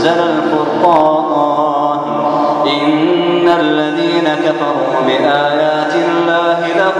وأنزل الفرقان إن الذين كفروا بآيات الله لهم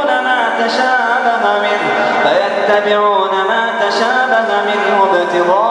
فيتبعون ما تشابه منه ابتغاء